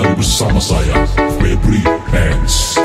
Bunlar bu saya Ve breathe hands